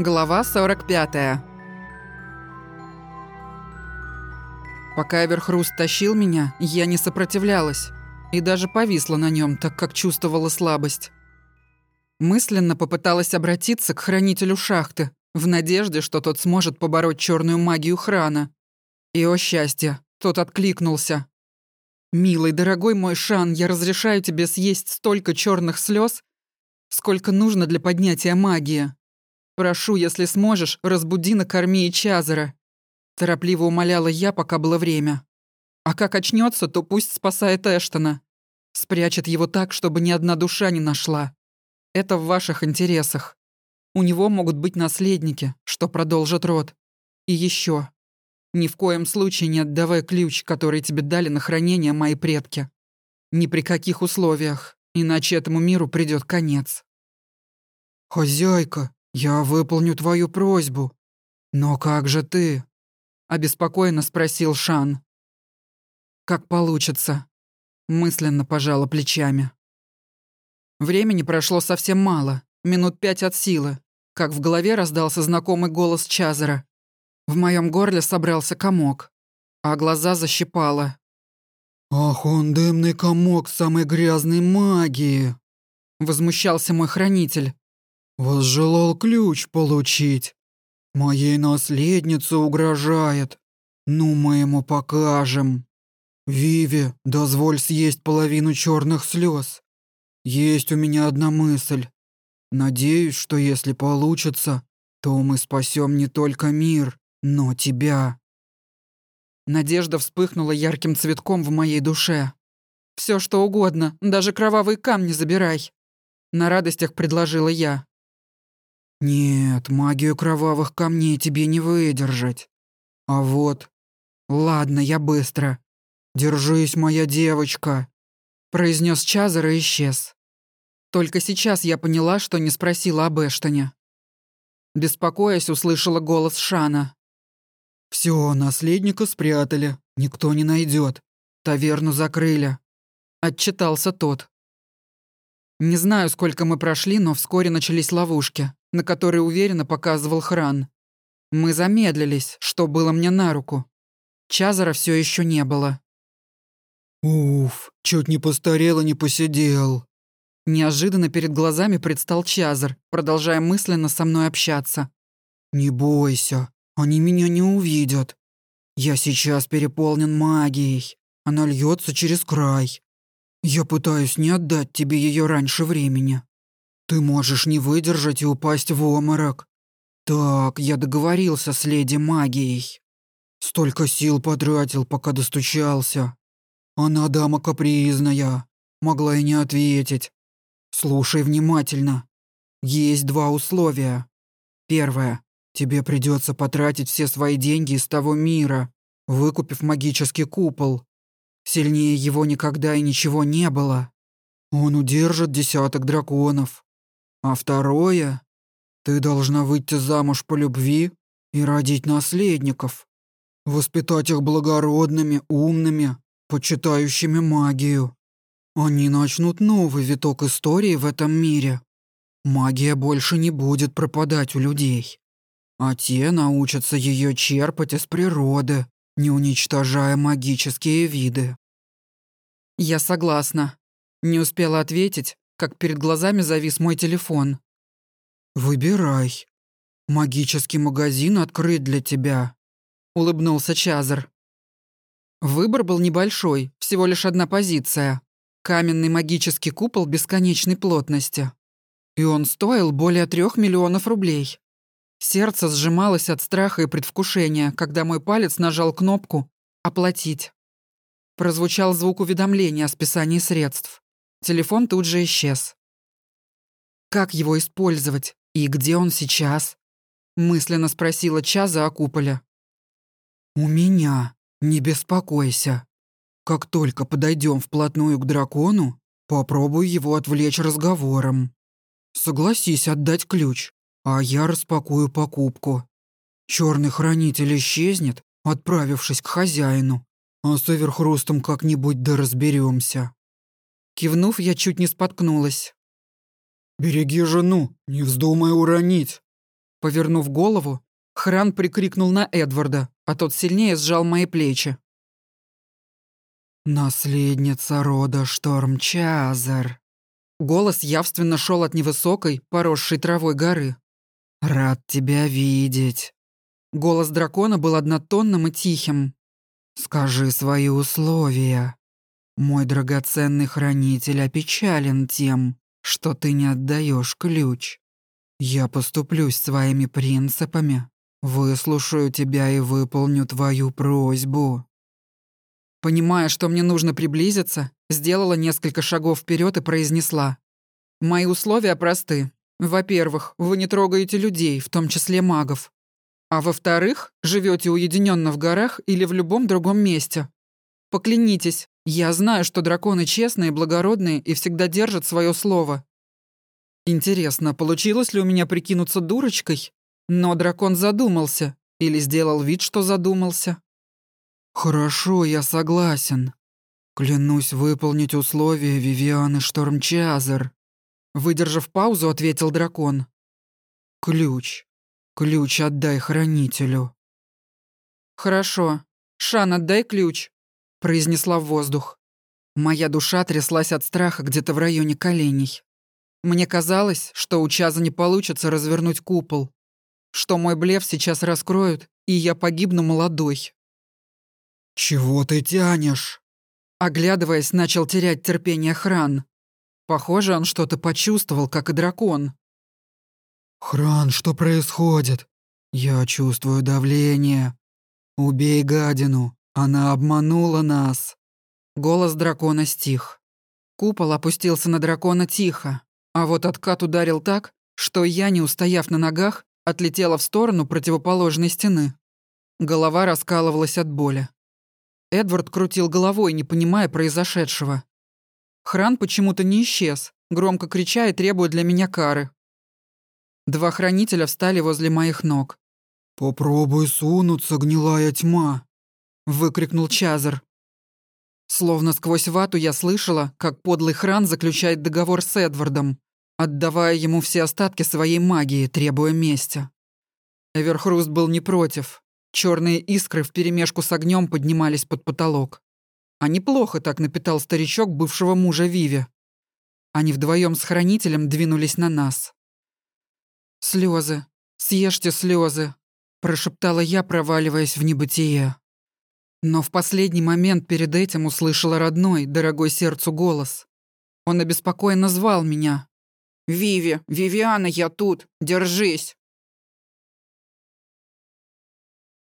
Глава 45. Пока Эверхруст тащил меня, я не сопротивлялась и даже повисла на нем, так как чувствовала слабость. Мысленно попыталась обратиться к хранителю шахты, в надежде, что тот сможет побороть черную магию храна. И, о счастье, тот откликнулся. «Милый, дорогой мой Шан, я разрешаю тебе съесть столько черных слез, сколько нужно для поднятия магии. Прошу, если сможешь, разбуди, накорми и Чазара. Торопливо умоляла я, пока было время. А как очнется, то пусть спасает Эштона. Спрячет его так, чтобы ни одна душа не нашла. Это в ваших интересах. У него могут быть наследники, что продолжат род. И еще. Ни в коем случае не отдавай ключ, который тебе дали на хранение мои предки. Ни при каких условиях, иначе этому миру придет конец. «Хозяйка, я выполню твою просьбу. Но как же ты?» — обеспокоенно спросил Шан. «Как получится», — мысленно пожала плечами. Времени прошло совсем мало, минут пять от силы, как в голове раздался знакомый голос Чазера. В моем горле собрался комок, а глаза защипало. «Ах, он дымный комок самой грязной магии!» Возмущался мой хранитель. «Возжелал ключ получить. Моей наследнице угрожает. Ну, мы ему покажем. Виви, дозволь съесть половину черных слез. Есть у меня одна мысль. Надеюсь, что если получится, то мы спасем не только мир, но тебя». Надежда вспыхнула ярким цветком в моей душе. Все что угодно, даже кровавые камни забирай. На радостях предложила я. «Нет, магию кровавых камней тебе не выдержать. А вот... Ладно, я быстро. Держись, моя девочка!» произнес Чазар и исчез. Только сейчас я поняла, что не спросила об Эштоне. Беспокоясь, услышала голос Шана. «Все, наследника спрятали, никто не найдет. Таверну закрыли», — отчитался тот. Не знаю, сколько мы прошли, но вскоре начались ловушки на который уверенно показывал Хран. Мы замедлились, что было мне на руку. Чазара все еще не было. «Уф, чуть не постарел и не посидел». Неожиданно перед глазами предстал Чазар, продолжая мысленно со мной общаться. «Не бойся, они меня не увидят. Я сейчас переполнен магией. Она льется через край. Я пытаюсь не отдать тебе ее раньше времени. Ты можешь не выдержать и упасть в обморок. Так, я договорился с леди магией. Столько сил потратил, пока достучался. Она дама капризная, могла и не ответить. Слушай внимательно. Есть два условия. Первое. Тебе придется потратить все свои деньги из того мира, выкупив магический купол. Сильнее его никогда и ничего не было. Он удержит десяток драконов. А второе, ты должна выйти замуж по любви и родить наследников. Воспитать их благородными, умными, почитающими магию. Они начнут новый виток истории в этом мире. Магия больше не будет пропадать у людей. А те научатся ее черпать из природы, не уничтожая магические виды. Я согласна. Не успела ответить, как перед глазами завис мой телефон. «Выбирай. Магический магазин открыт для тебя», — улыбнулся Чазар. Выбор был небольшой, всего лишь одна позиция. Каменный магический купол бесконечной плотности. И он стоил более трех миллионов рублей. Сердце сжималось от страха и предвкушения, когда мой палец нажал кнопку «Оплатить». Прозвучал звук уведомления о списании средств. Телефон тут же исчез. Как его использовать? И где он сейчас? Мысленно спросила Чаза о куполе. «У меня. Не беспокойся. Как только подойдем вплотную к дракону, попробуй его отвлечь разговором. Согласись отдать ключ, а я распакую покупку. Черный хранитель исчезнет, отправившись к хозяину, а с Эверхрустом как-нибудь да разберемся. Кивнув, я чуть не споткнулась. «Береги жену, не вздумай уронить», — Повернув голову, Хран прикрикнул на Эдварда, а тот сильнее сжал мои плечи. «Наследница рода Штормчазер». Голос явственно шел от невысокой, поросшей травой горы. «Рад тебя видеть». Голос дракона был однотонным и тихим. «Скажи свои условия. Мой драгоценный хранитель опечален тем, что ты не отдаешь ключ. Я поступлюсь своими принципами, выслушаю тебя и выполню твою просьбу». Понимая, что мне нужно приблизиться, сделала несколько шагов вперед и произнесла. «Мои условия просты. Во-первых, вы не трогаете людей, в том числе магов. А во-вторых, живете уединенно в горах или в любом другом месте. Поклянитесь, я знаю, что драконы честные, благородные и всегда держат свое слово. Интересно, получилось ли у меня прикинуться дурочкой? Но дракон задумался или сделал вид, что задумался. «Хорошо, я согласен. Клянусь выполнить условия Вивианы Штормчазер», выдержав паузу, ответил дракон. «Ключ. Ключ отдай хранителю». «Хорошо. Шан, отдай ключ», — произнесла в воздух. Моя душа тряслась от страха где-то в районе коленей. Мне казалось, что у Чаза не получится развернуть купол, что мой блеф сейчас раскроют, и я погибну молодой. «Чего ты тянешь?» Оглядываясь, начал терять терпение Хран. Похоже, он что-то почувствовал, как и дракон. «Хран, что происходит? Я чувствую давление. Убей гадину, она обманула нас». Голос дракона стих. Купол опустился на дракона тихо, а вот откат ударил так, что я, не устояв на ногах, отлетела в сторону противоположной стены. Голова раскалывалась от боли. Эдвард крутил головой, не понимая произошедшего. Хран почему-то не исчез, громко крича и требуя для меня кары. Два хранителя встали возле моих ног. «Попробуй сунуться, гнилая тьма!» — выкрикнул Чазер. Словно сквозь вату я слышала, как подлый хран заключает договор с Эдвардом, отдавая ему все остатки своей магии, требуя мести. Эверхруст был не против, Черные искры вперемешку с огнем поднимались под потолок. А неплохо так напитал старичок бывшего мужа Виви. Они вдвоем с хранителем двинулись на нас. Слезы, съешьте слезы, прошептала я, проваливаясь в небытие. Но в последний момент перед этим услышала родной, дорогой сердцу голос. Он обеспокоенно звал меня. «Виви, Вивиана, я тут! Держись!»